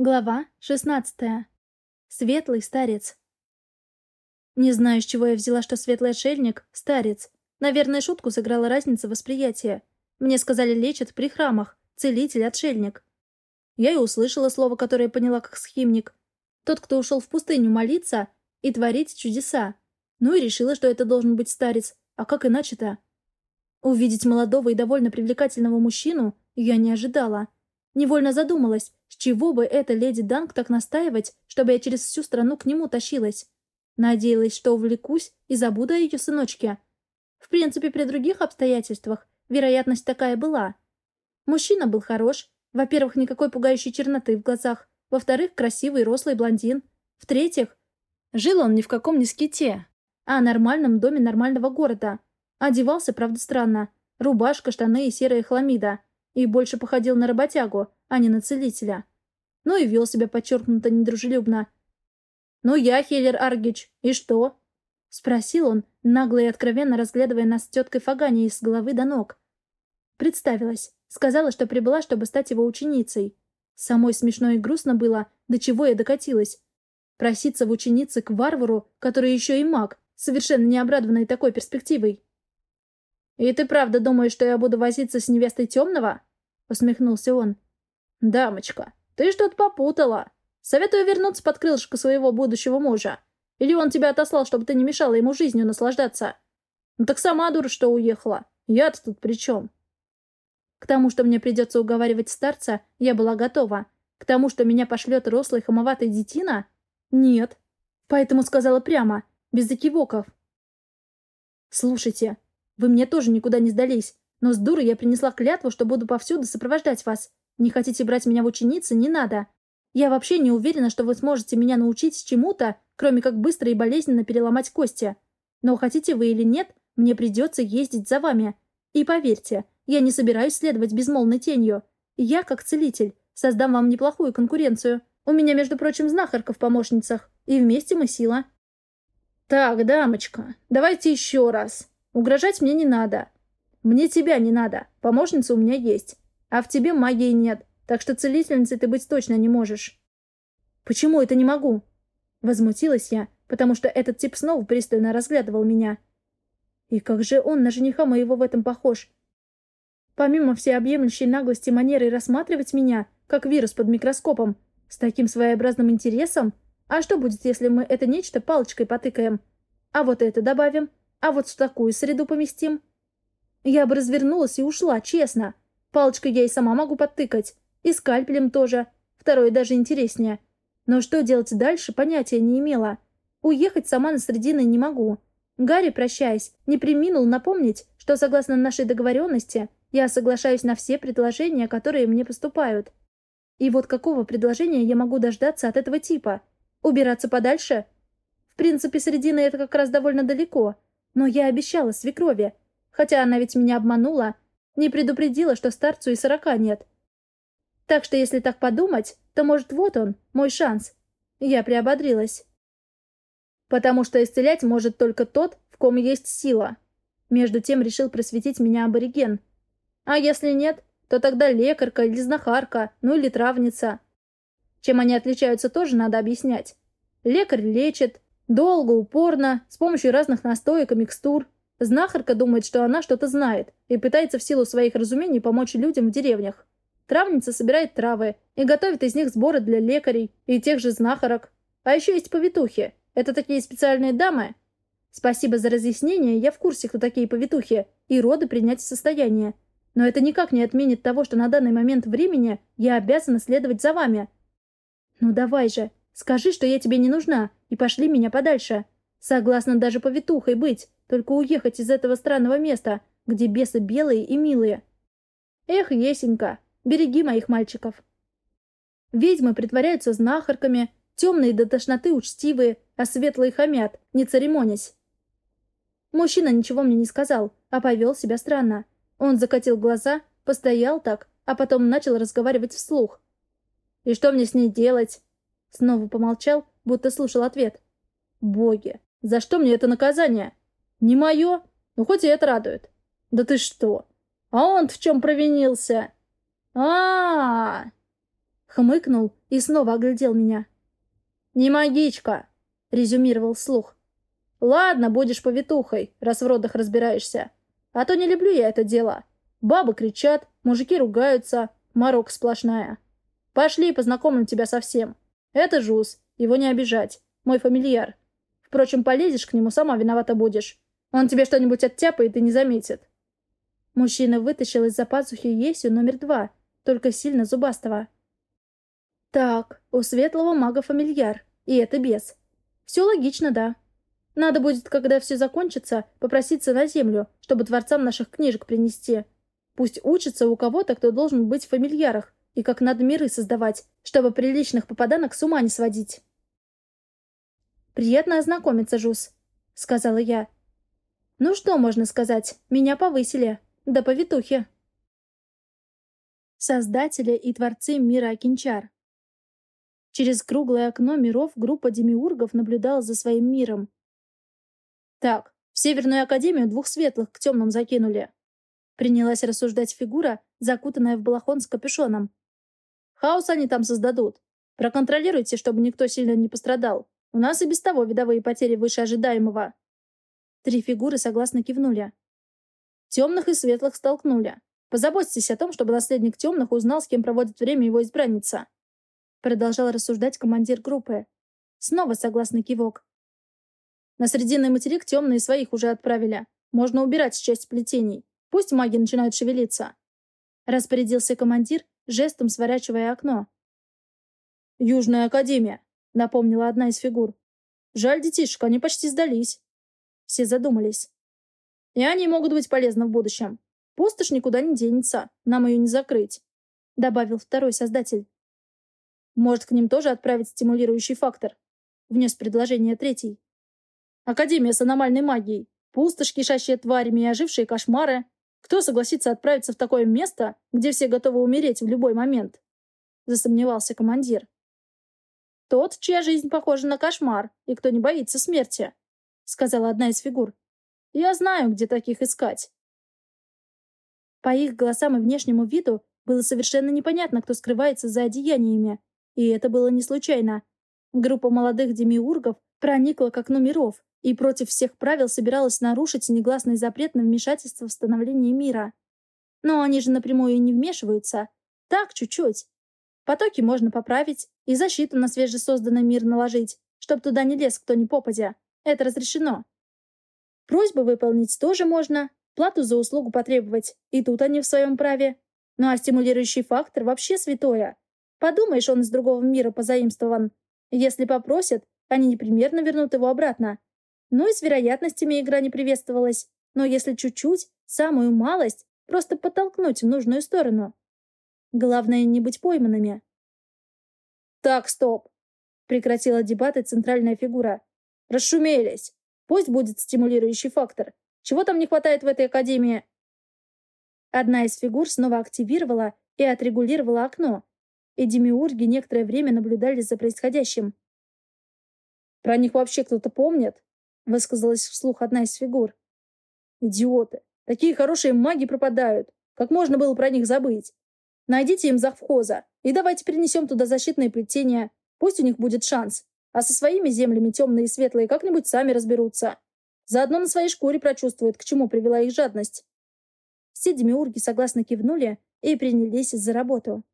Глава 16. Светлый старец. Не знаю, с чего я взяла, что светлый отшельник — старец. Наверное, шутку сыграла разница восприятия. Мне сказали, лечат при храмах, целитель-отшельник. Я и услышала слово, которое поняла как схимник. Тот, кто ушел в пустыню молиться и творить чудеса. Ну и решила, что это должен быть старец. А как иначе-то? Увидеть молодого и довольно привлекательного мужчину я не ожидала. Невольно задумалась, с чего бы эта леди Данг так настаивать, чтобы я через всю страну к нему тащилась? Надеялась, что увлекусь и забуду о ее сыночке. В принципе, при других обстоятельствах вероятность такая была. Мужчина был хорош. Во-первых, никакой пугающей черноты в глазах. Во-вторых, красивый рослый блондин. В-третьих, жил он ни в каком не ските, а в нормальном доме нормального города. Одевался, правда, странно. Рубашка, штаны и серая хламида и больше походил на работягу, а не на целителя. Ну и вел себя подчеркнуто недружелюбно. «Ну я, Хеллер Аргич, и что?» — спросил он, нагло и откровенно разглядывая нас с теткой Фагани с головы до ног. Представилась. Сказала, что прибыла, чтобы стать его ученицей. Самой смешно и грустно было, до чего я докатилась. Проситься в ученицы к варвару, который еще и маг, совершенно не обрадованный такой перспективой. «И ты правда думаешь, что я буду возиться с невестой темного?» — усмехнулся он. «Дамочка, ты что-то попутала. Советую вернуться под крылышко своего будущего мужа. Или он тебя отослал, чтобы ты не мешала ему жизнью наслаждаться? Ну так сама дура, что уехала. Я-то тут при чем?» К тому, что мне придется уговаривать старца, я была готова. К тому, что меня пошлет рослый хамоватый детина? Нет. Поэтому сказала прямо, без закивоков. «Слушайте, вы мне тоже никуда не сдались. Но с дуры я принесла клятву, что буду повсюду сопровождать вас. Не хотите брать меня в ученицы, не надо. Я вообще не уверена, что вы сможете меня научить чему-то, кроме как быстро и болезненно переломать кости. Но хотите вы или нет, мне придется ездить за вами. И поверьте, я не собираюсь следовать безмолвной тенью. Я, как целитель, создам вам неплохую конкуренцию. У меня, между прочим, знахарка в помощницах. И вместе мы сила. Так, дамочка, давайте еще раз. Угрожать мне не надо. Мне тебя не надо. Помощница у меня есть. А в тебе магии нет. Так что целительницей ты быть точно не можешь. Почему это не могу? Возмутилась я, потому что этот тип снова пристально разглядывал меня. И как же он на жениха моего в этом похож? Помимо всеобъемлющей наглости манеры рассматривать меня, как вирус под микроскопом, с таким своеобразным интересом, а что будет, если мы это нечто палочкой потыкаем? А вот это добавим, а вот в такую среду поместим. Я бы развернулась и ушла, честно. Палочкой я и сама могу подтыкать. И скальпелем тоже. Второе даже интереснее. Но что делать дальше, понятия не имела. Уехать сама на Средины не могу. Гарри, прощаясь, не приминул напомнить, что согласно нашей договоренности, я соглашаюсь на все предложения, которые мне поступают. И вот какого предложения я могу дождаться от этого типа? Убираться подальше? В принципе, Средины это как раз довольно далеко. Но я обещала свекрови, Хотя она ведь меня обманула, не предупредила, что старцу и сорока нет. Так что если так подумать, то, может, вот он, мой шанс. Я приободрилась. Потому что исцелять может только тот, в ком есть сила. Между тем решил просветить меня абориген. А если нет, то тогда лекарка или знахарка, ну или травница. Чем они отличаются, тоже надо объяснять. Лекарь лечит, долго, упорно, с помощью разных настоек и микстур, Знахарка думает, что она что-то знает и пытается в силу своих разумений помочь людям в деревнях. Травница собирает травы и готовит из них сборы для лекарей и тех же знахарок. А еще есть повитухи. Это такие специальные дамы. Спасибо за разъяснение, я в курсе, кто такие повитухи, и роды принять в состояние. Но это никак не отменит того, что на данный момент времени я обязана следовать за вами. Ну давай же, скажи, что я тебе не нужна, и пошли меня подальше. Согласна даже повитухой быть. Только уехать из этого странного места, где бесы белые и милые. Эх, Есенька, береги моих мальчиков. Ведьмы притворяются знахарками, темные до тошноты учтивые, а светлые хамят, не церемонясь. Мужчина ничего мне не сказал, а повел себя странно. Он закатил глаза, постоял так, а потом начал разговаривать вслух. «И что мне с ней делать?» Снова помолчал, будто слушал ответ. «Боги, за что мне это наказание?» Не мое? Ну, хоть и это радует. Да ты что? А он в чем провинился? а, -а, -а Хмыкнул и снова оглядел меня. «Не магичка!» — резюмировал слух. «Ладно, будешь повитухой, раз в родах разбираешься. А то не люблю я это дело. Бабы кричат, мужики ругаются, морок сплошная. Пошли, познакомим тебя со всем. Это Жуз, его не обижать, мой фамильяр. Впрочем, полезешь к нему, сама виновата будешь. Он тебе что-нибудь оттяпает и не заметит». Мужчина вытащил из-за пазухи Есю номер два, только сильно зубастого. «Так, у светлого мага фамильяр, и это без. Все логично, да. Надо будет, когда все закончится, попроситься на землю, чтобы творцам наших книжек принести. Пусть учится у кого-то, кто должен быть в фамильярах, и как надо миры создавать, чтобы приличных попаданок с ума не сводить. «Приятно ознакомиться, Жус», — сказала я. «Ну что можно сказать? Меня повысили. Да повитухи». Создатели и творцы мира Акинчар. Через круглое окно миров группа демиургов наблюдала за своим миром. «Так, в Северную Академию двух светлых к темным закинули», принялась рассуждать фигура, закутанная в балахон с капюшоном. «Хаос они там создадут. Проконтролируйте, чтобы никто сильно не пострадал. У нас и без того видовые потери выше ожидаемого. Три фигуры согласно кивнули. Темных и светлых столкнули. Позаботьтесь о том, чтобы наследник темных узнал, с кем проводит время его избранница. Продолжал рассуждать командир группы. Снова согласный кивок. На Срединный материк темные своих уже отправили. Можно убирать часть плетений. Пусть маги начинают шевелиться. Распорядился командир, жестом сворачивая окно. «Южная Академия. — напомнила одна из фигур. «Жаль детишек, они почти сдались». Все задумались. «И они могут быть полезны в будущем. Пустошь никуда не денется, нам ее не закрыть», — добавил второй создатель. «Может, к ним тоже отправить стимулирующий фактор?» — внес предложение третий. «Академия с аномальной магией, пустошь, кишащие тварями и ожившие кошмары. Кто согласится отправиться в такое место, где все готовы умереть в любой момент?» — засомневался командир. «Тот, чья жизнь похожа на кошмар, и кто не боится смерти», — сказала одна из фигур. «Я знаю, где таких искать». По их голосам и внешнему виду было совершенно непонятно, кто скрывается за одеяниями. И это было не случайно. Группа молодых демиургов проникла к окну миров и против всех правил собиралась нарушить негласный запрет на вмешательство в становление мира. Но они же напрямую и не вмешиваются. Так, чуть-чуть. Потоки можно поправить и защиту на свежесозданный мир наложить, чтоб туда не лез кто ни попадя. Это разрешено. Просьбы выполнить тоже можно, плату за услугу потребовать, и тут они в своем праве. Ну а стимулирующий фактор вообще святое. Подумаешь, он из другого мира позаимствован. Если попросят, они непременно вернут его обратно. Ну и с вероятностями игра не приветствовалась. Но если чуть-чуть, самую малость, просто подтолкнуть в нужную сторону. Главное, не быть пойманными. «Так, стоп!» — прекратила дебаты центральная фигура. «Расшумелись! Пусть будет стимулирующий фактор. Чего там не хватает в этой академии?» Одна из фигур снова активировала и отрегулировала окно, и демиурги некоторое время наблюдали за происходящим. «Про них вообще кто-то помнит?» — высказалась вслух одна из фигур. «Идиоты! Такие хорошие маги пропадают! Как можно было про них забыть?» Найдите им завхоза и давайте перенесем туда защитные плетения. Пусть у них будет шанс. А со своими землями темные и светлые как-нибудь сами разберутся. Заодно на своей шкуре прочувствуют, к чему привела их жадность. Все демиурги согласно кивнули и принялись за работу.